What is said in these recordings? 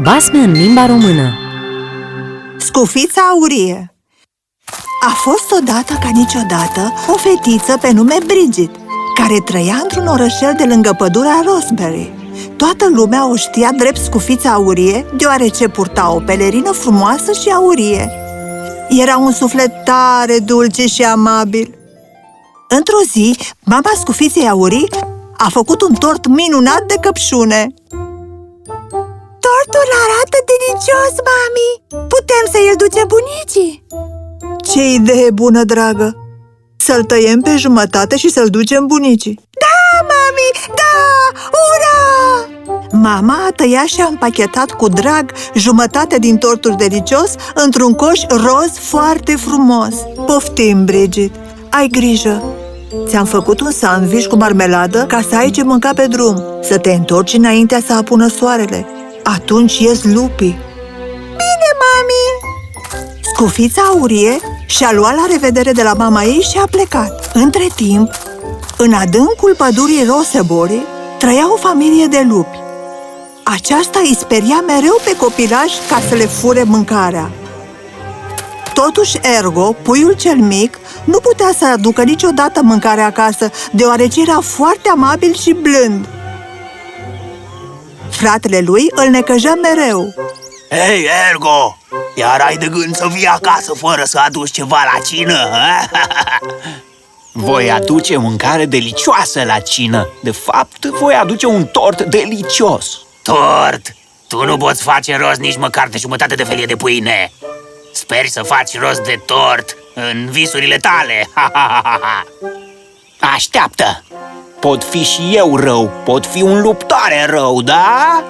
Basme în limba română Scufița aurie A fost odată ca niciodată o fetiță pe nume Bridget, care trăia într-un orășel de lângă pădurea Roseberry. Toată lumea o știa drept scufița aurie, deoarece purta o pelerină frumoasă și aurie. Era un suflet tare dulce și amabil. Într-o zi, mama scufiței aurii a făcut un tort minunat de căpșune. Tortul arată delicios, mami! Putem să îl duce bunicii! Ce idee bună, dragă! Să-l tăiem pe jumătate și să-l ducem bunicii. Da, mami! Da! Ura! Mama a tăiat și a împachetat cu drag jumătate din tortul delicios într-un coș roz foarte frumos. Poftim, Bridget! Ai grijă! Ți-am făcut un sandwich cu marmeladă ca să ai ce mânca pe drum, să te întorci înaintea să apună soarele. Atunci ies lupii. Bine, mami! Scufița aurie și-a luat la revedere de la mama ei și a plecat. Între timp, în adâncul pădurii Rosebori, trăia o familie de lupi. Aceasta îi speria mereu pe copilași ca să le fure mâncarea. Totuși, Ergo, puiul cel mic, nu putea să aducă niciodată mâncare acasă, deoarece era foarte amabil și blând. Fratele lui îl necăjea mereu. Hei, Ergo! Iar ai de gând să vii acasă fără să aduci ceva la cină? a? Voi aduce mâncare delicioasă la cină De fapt, voi aduce un tort delicios Tort? Tu nu poți face rost nici măcar de jumătate de felie de pâine Speri să faci rost de tort în visurile tale Așteaptă! Pot fi și eu rău, pot fi un luptare rău, da?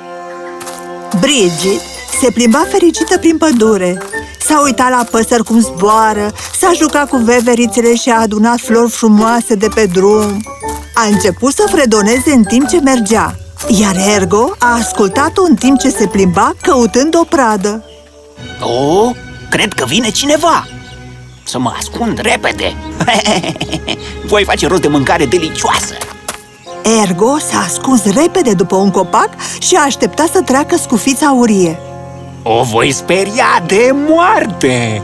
Bridget se plimba fericită prin pădure. S-a uitat la păsări cum zboară, s-a jucat cu veverițele și a adunat flori frumoase de pe drum. A început să fredoneze în timp ce mergea, iar Ergo a ascultat-o în timp ce se plimba căutând o pradă. Oh, cred că vine cineva Să mă ascund repede Voi face rost de mâncare delicioasă Ergo s-a ascuns repede după un copac și a așteptat să treacă scufița aurie. O voi speria de moarte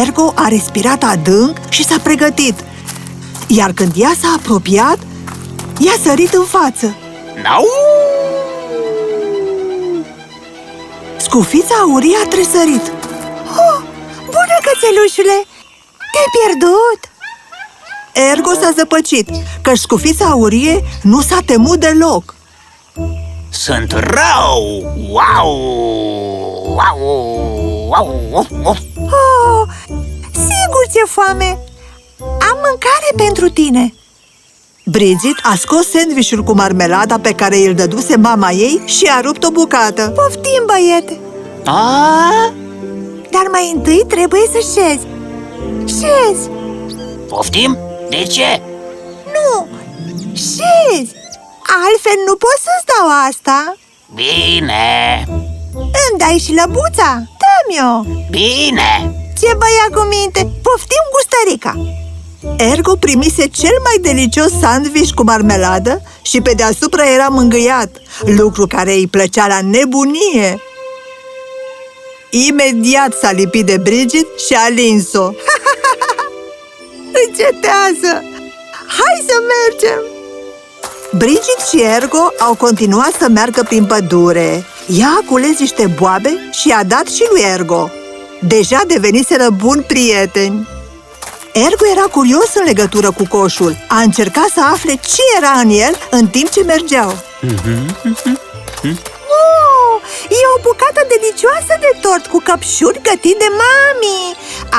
Ergo a respirat adânc și s-a pregătit. Iar când ea s-a apropiat, i-a sărit în față. Nau! Scufița aurie a tresărit. Oh, bună, cățelușule! Te-ai pierdut? Ergo s-a zăpăcit, că scufița aurie nu s-a temut deloc. Sunt rău! Wow! Wow! Wow! Of, of. Oh, sigur ți-e foame! Am mâncare pentru tine! Bridget a scos sandvișul cu marmelada pe care îl dăduse mama ei și a rupt o bucată. Poftim, băiete! A? Dar mai întâi trebuie să șezi. Șezi! Poftim? De ce? Nu! Șezi! Altfel nu pot să-ți dau asta! Bine! Îmi dai și lăbuța? Dă-mi-o! Bine! Ce băia cu minte! Poftim gustărica! Ergo primise cel mai delicios sandwich cu marmeladă și pe deasupra era mângâiat, lucru care îi plăcea la nebunie. Imediat s-a lipit de Bridget și a lins-o. Încetează! Hai să mergem! Bridget și Ergo au continuat să meargă prin pădure. Ea a cules niște boabe și a dat și lui Ergo. Deja deveniseră buni prieteni. Ergo era curios în legătură cu coșul. A încercat să afle ce era în el în timp ce mergeau. Oh, e o bucată delicioasă de tort cu căpșuni gătit de mami.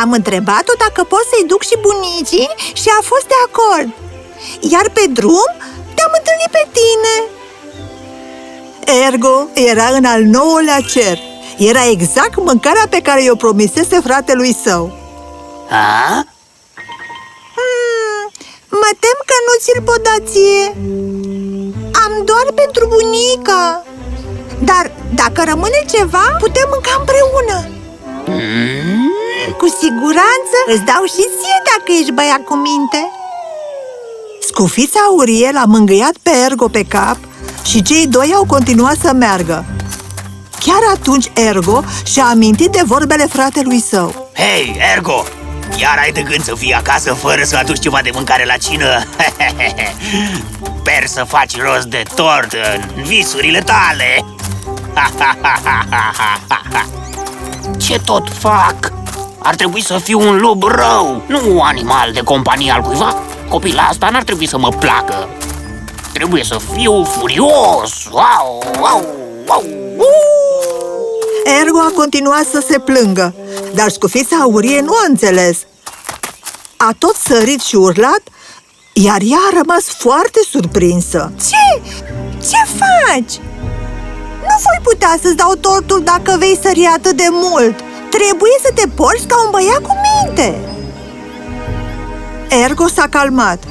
Am întrebat-o dacă pot să-i duc și bunicii și a fost de acord. Iar pe drum te-am întâlnit pe tine. Ergo era în al nouălea cer. Era exact mâncarea pe care i-o promisese fratelui său. A? Hmm, mă tem că nu ți-l pot da ție. Am doar pentru bunica. Dar dacă rămâne ceva, putem mânca împreună. Cu siguranță îți dau și ție dacă ești băiat cu minte. Scufița aurie l-a mângâiat pe Ergo pe cap și cei doi au continuat să meargă. Chiar atunci Ergo și-a amintit de vorbele fratelui său. Hei, Ergo! Iar ai de gând să fii acasă fără să aduci ceva de mâncare la cină? Sper să faci rost de tort în visurile tale! Ce tot fac? Ar trebui să fiu un lup rău, nu un animal de companie al cuiva. Copila asta n-ar trebui să mă placă. Trebuie să fiu furios! Wow, wow, wow, wow. Ergo a continuat să se plângă, dar scufița aurie nu a înțeles. A tot sărit și urlat, iar ea a rămas foarte surprinsă. Ce? Ce faci? Nu voi putea să-ți dau tortul dacă vei sări atât de mult. Trebuie să te porți ca un băiat cu minte. Ergo s-a calmat,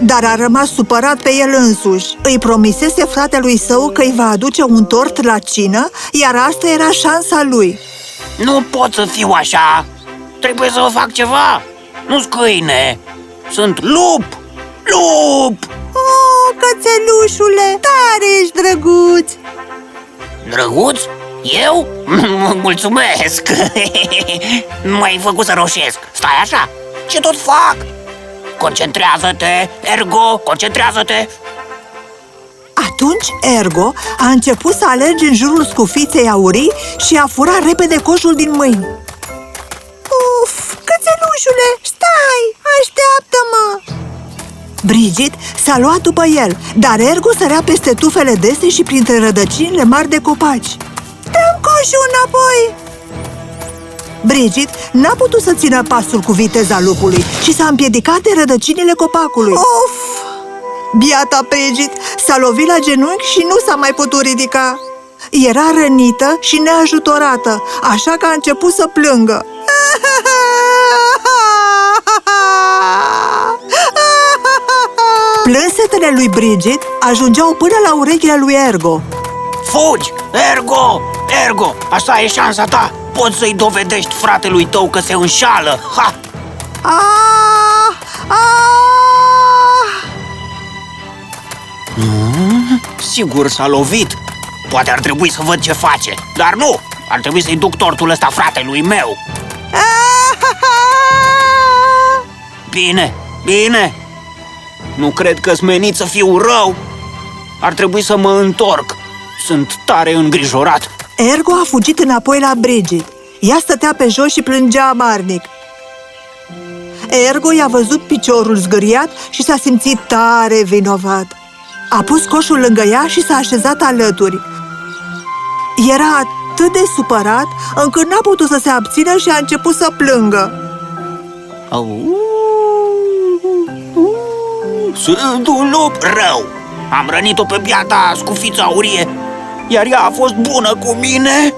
dar a rămas supărat pe el însuși. Îi promisese fratelui său că îi va aduce un tort la cină, iar asta era șansa lui. Nu pot să fiu așa! Trebuie să fac ceva! Nu scâine! Sunt lup! Lup! Oh, cățelușule, tare ești drăguț! Drăguț? Eu? Mulțumesc! M-ai făcut să roșesc. Stai așa? Ce tot fac? Concentrează-te, Ergo, concentrează-te! Atunci Ergo a început să alerge în jurul scufiței aurii și a furat repede coșul din mâini. Uf, cățelușule, stai, așteaptă-mă! Brigit s-a luat după el, dar Ergo sărea peste tufele dese și printre rădăcinile mari de copaci. Dăm coșul înapoi! Brigit n-a putut să țină pasul cu viteza lupului și s-a împiedicat de rădăcinile copacului. Of! Biata Brigit s-a lovit la genunchi și nu s-a mai putut ridica. Era rănită și neajutorată, așa că a început să plângă. Plânsetele lui Brigit ajungeau până la urechile lui Ergo. Fugi! Ergo! Ergo! Asta e șansa ta! Poți să-i dovedești fratelui tău că se înșală! Ha! Ah! Ah! Sigur s-a lovit! Poate ar trebui să văd ce face, dar nu! Ar trebui să-i duc tortul ăsta fratelui meu! Ah! Bine, bine! Nu cred că-s menit să fiu rău! Ar trebui să mă întorc! Sunt tare îngrijorat! Ergo a fugit înapoi la Brigit. Ea stătea pe jos și plângea amarnic. Ergo i-a văzut piciorul zgâriat și s-a simțit tare vinovat. A pus coșul lângă ea și s-a așezat alături. Era atât de supărat încât n-a putut să se abțină și a început să plângă. Au! Sunt un lup rău! Am rănit-o pe biata scufiță aurie, iar ea a fost bună cu mine!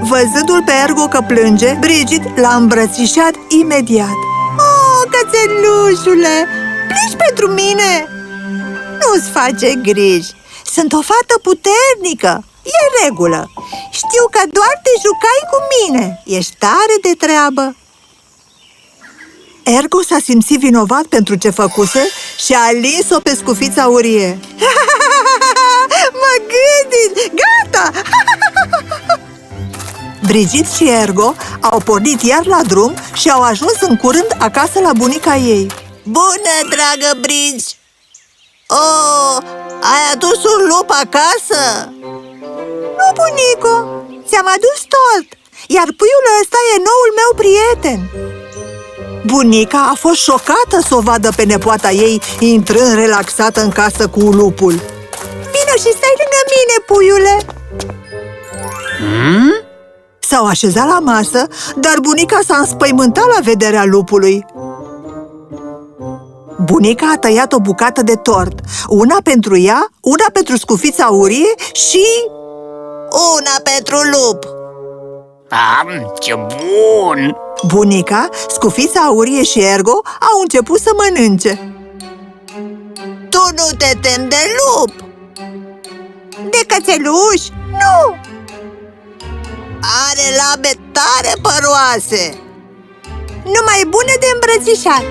Văzându-l pe Ergo că plânge, Brigit l-a îmbrățișat imediat. Oh, cățelușule, pleci pentru mine? Nu-ți face griji, sunt o fată puternică, e regulă. Știu că doar te jucai cu mine, ești tare de treabă. Ergo s-a simțit vinovat pentru ce făcuse și a lins-o pe scufița aurie. mă gândit! Gata! Brigit și Ergo au pornit iar la drum și au ajuns în curând acasă la bunica ei. Bună, dragă Brigi! Oh, ai adus un lup acasă? Nu, bunico, ți-am adus tort, iar puiul ăsta e noul meu prieten. Bunica a fost șocată să o vadă pe nepoata ei intrând relaxată în casă cu lupul. Vino și stai lângă mine, puiule! Hmm? S-au așezat la masă, dar bunica s-a înspăimântat la vederea lupului. Bunica a tăiat o bucată de tort, una pentru ea, una pentru scufița aurie și... Una pentru lup! Am, ce bun! Bunica, scufița aurie și Ergo au început să mănânce. Tu nu te temi de lup? De cățeluș? Nu! Are labe tare păroase Numai bune de îmbrățișat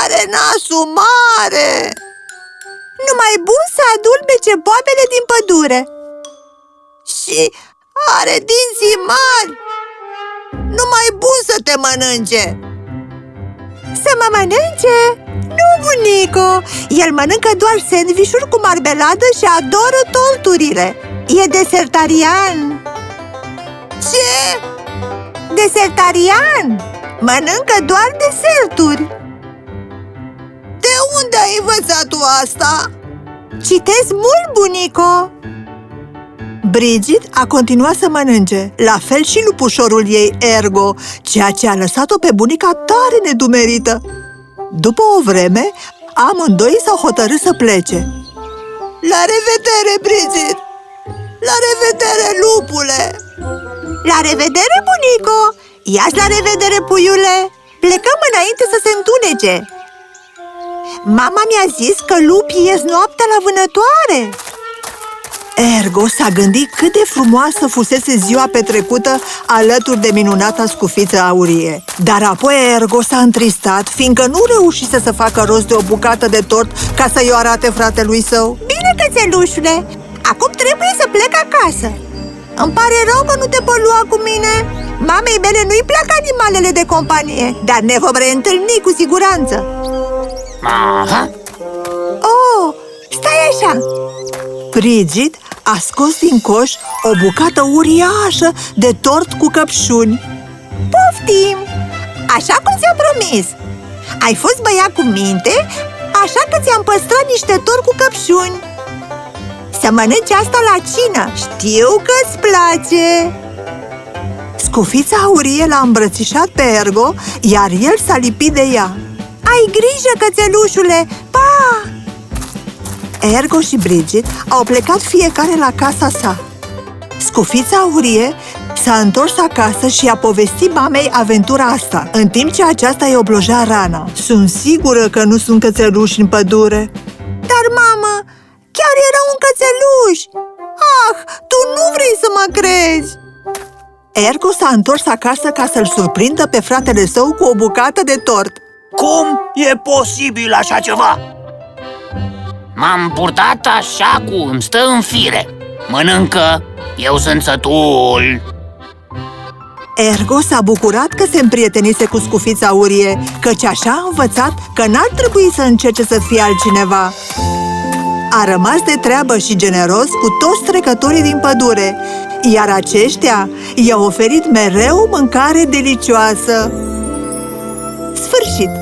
Are nasul mare Nu numai bun să adulbe cepoabele din pădure. Și are dinții mari. Numai bun să te mănânce. Să mă mănânce? Nu, bunico! El mănâncă doar sandvișuri cu marmeladă și adoră torturile. E desertarian. Ce? Desertarian! Mănâncă doar deserturi. De unde ai învățat tu asta? Citesc mult, bunico! Brigid a continuat să mănânce, la fel și lupușorul ei Ergo, ceea ce a lăsat-o pe bunica tare nedumerită. După o vreme, amândoi s-au hotărât să plece. La revedere, Brigid! La revedere, lupule! La revedere, bunico! Ia-ți la revedere, puiule! Plecăm înainte să se întunece! Mama mi-a zis că lupii ies noaptea la vânătoare! Ergo s-a gândit cât de frumoasă fusese ziua petrecută alături de minunata scufiță aurie. Dar apoi Ergo s-a întristat, fiindcă nu reușise să facă rost de o bucată de tort ca să-i o arate fratelui său. Bine, cățelușule! Acum trebuie să plec acasă. Îmi pare rău că nu te pot lua cu mine. Mamei mele nu-i plac animalele de companie, dar ne vom reîntâlni cu siguranță. Aha. Oh, stai așa! Brigid a scos din coș o bucată uriașă de tort cu căpșuni. Poftim! Așa cum ți-am promis! Ai fost băiat cu minte, așa că ți-am păstrat niște tort cu căpșuni. Să mănânci asta la cină, știu că-ți place! Scufița aurie l-a îmbrățișat pe Ergo, iar el s-a lipit de ea. Ai grijă, cățelușule! Pa! Ergo și Bridget au plecat fiecare la casa sa. Scufița aurie s-a întors acasă și a povestit mamei aventura asta, în timp ce aceasta îi obloja rana. Sunt sigură că nu sunt cățeluși în pădure. Dar, mamă, chiar era un cățeluș! Ah, tu nu vrei să mă crezi! Ergo s-a întors acasă ca să-l surprindă pe fratele său cu o bucată de tort. Cum e posibil așa ceva? M-am purtat așa cum îmi stă în fire. Mănâncă, eu sunt sătul. Ergo s-a bucurat că se împrietenise cu scufița aurie, căci așa a învățat că n-ar trebui să încerce să fie altcineva. A rămas de treabă și generos cu toți trecătorii din pădure, iar aceștia i-au oferit mereu mâncare delicioasă. Sfârșit!